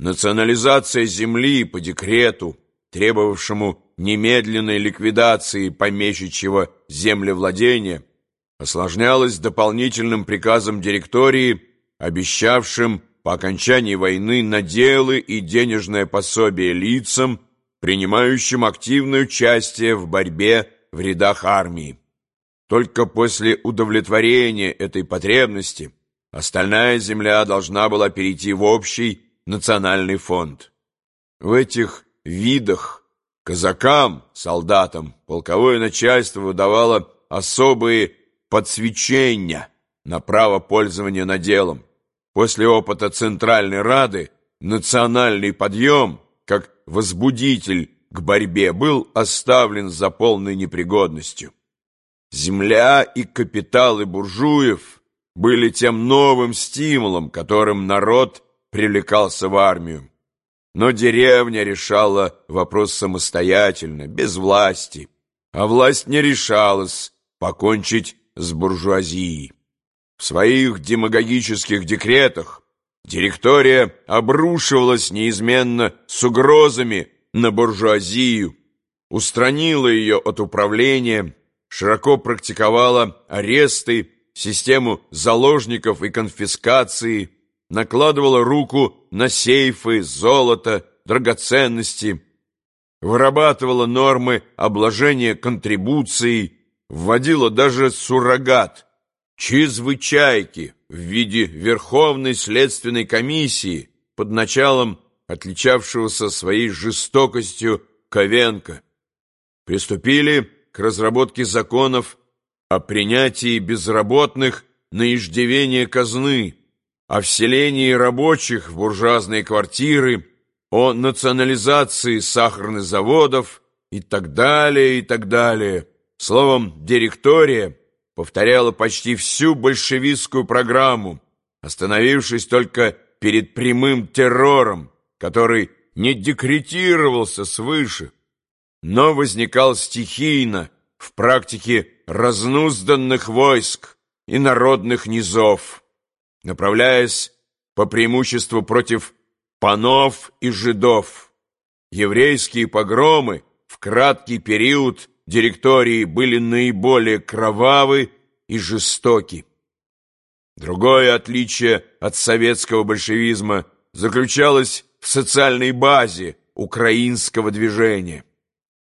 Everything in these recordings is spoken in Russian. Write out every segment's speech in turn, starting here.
Национализация земли по декрету, требовавшему немедленной ликвидации помещичьего землевладения, осложнялась дополнительным приказом директории, обещавшим по окончании войны наделы и денежное пособие лицам, принимающим активное участие в борьбе в рядах армии. Только после удовлетворения этой потребности остальная земля должна была перейти в общий национальный фонд. В этих видах казакам, солдатам, полковое начальство выдавало особые подсвечения на право пользования наделом. После опыта Центральной Рады национальный подъем, как возбудитель к борьбе, был оставлен за полной непригодностью. Земля и капиталы буржуев были тем новым стимулом, которым народ привлекался в армию. Но деревня решала вопрос самостоятельно, без власти, а власть не решалась покончить с буржуазией. В своих демагогических декретах директория обрушивалась неизменно с угрозами на буржуазию, устранила ее от управления, широко практиковала аресты, систему заложников и конфискации, накладывала руку на сейфы, золото, драгоценности, вырабатывала нормы обложения контрибуцией, вводила даже суррогат, чрезвычайки в виде Верховной следственной комиссии под началом отличавшегося своей жестокостью Ковенко. Приступили к разработке законов о принятии безработных на иждивение казны, о вселении рабочих в буржуазные квартиры, о национализации сахарных заводов и так далее, и так далее. Словом, директория повторяла почти всю большевистскую программу, остановившись только перед прямым террором, который не декретировался свыше, но возникал стихийно в практике разнузданных войск и народных низов направляясь по преимуществу против панов и жидов. Еврейские погромы в краткий период директории были наиболее кровавы и жестоки. Другое отличие от советского большевизма заключалось в социальной базе украинского движения.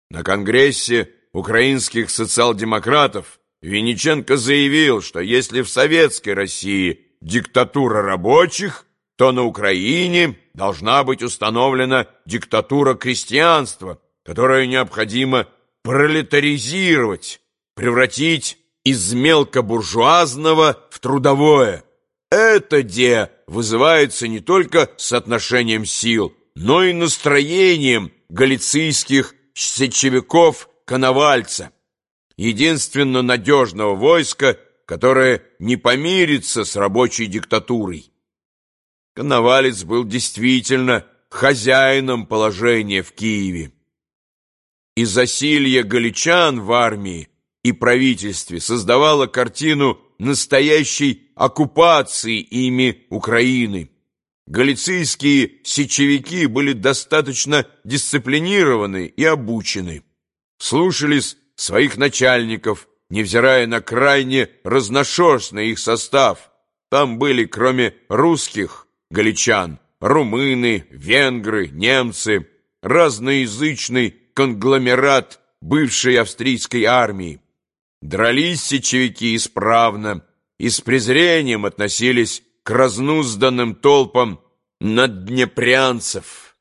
На Конгрессе украинских социал-демократов Винниченко заявил, что если в советской России – диктатура рабочих, то на Украине должна быть установлена диктатура крестьянства, которую необходимо пролетаризировать, превратить из мелкобуржуазного в трудовое. Это де вызывается не только соотношением сил, но и настроением галицийских сечевиков-коновальца, единственно надежного войска – которая не помирится с рабочей диктатурой. Коновалец был действительно хозяином положения в Киеве. И засилье галичан в армии и правительстве создавало картину настоящей оккупации ими Украины. Галицийские сечевики были достаточно дисциплинированы и обучены, слушались своих начальников, невзирая на крайне разношерстный их состав. Там были, кроме русских, галичан, румыны, венгры, немцы, разноязычный конгломерат бывшей австрийской армии. Дрались сечевики исправно и с презрением относились к разнузданным толпам надднепрянцев.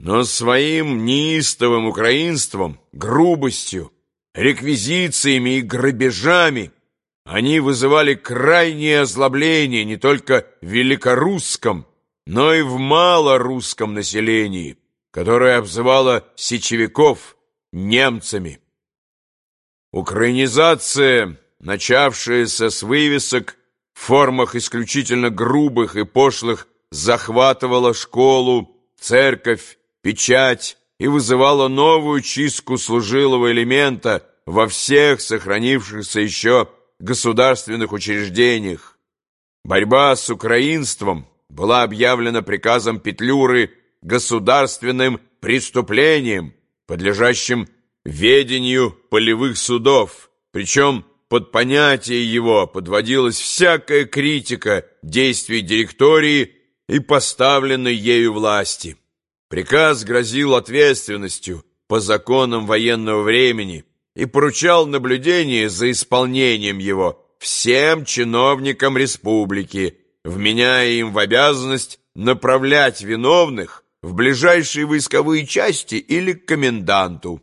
Но своим неистовым украинством, грубостью, реквизициями и грабежами они вызывали крайнее озлобление не только в великорусском, но и в малорусском населении, которое обзывало сечевиков немцами. Украинизация, начавшаяся с вывесок в формах исключительно грубых и пошлых, захватывала школу, церковь, печать, и вызывала новую чистку служилого элемента во всех сохранившихся еще государственных учреждениях. Борьба с украинством была объявлена приказом Петлюры государственным преступлением, подлежащим ведению полевых судов, причем под понятие его подводилась всякая критика действий директории и поставленной ею власти. Приказ грозил ответственностью по законам военного времени и поручал наблюдение за исполнением его всем чиновникам республики, вменяя им в обязанность направлять виновных в ближайшие войсковые части или к коменданту.